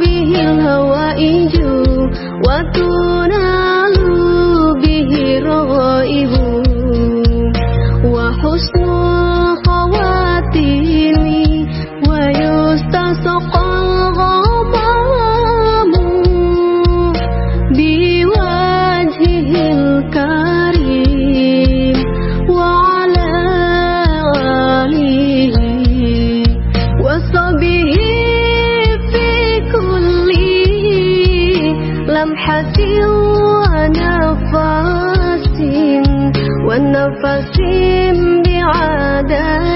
bihil hawa iju watuna والنفس بعدد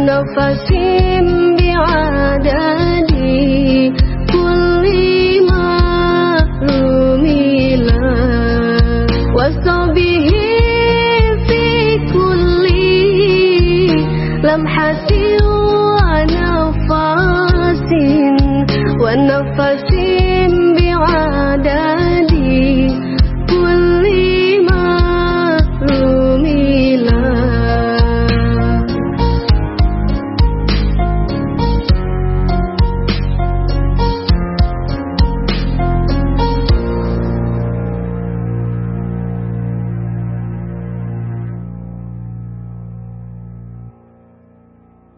ونفس بعدد كل معلوم لا. وصبه في كل لمحة ونفس ونفس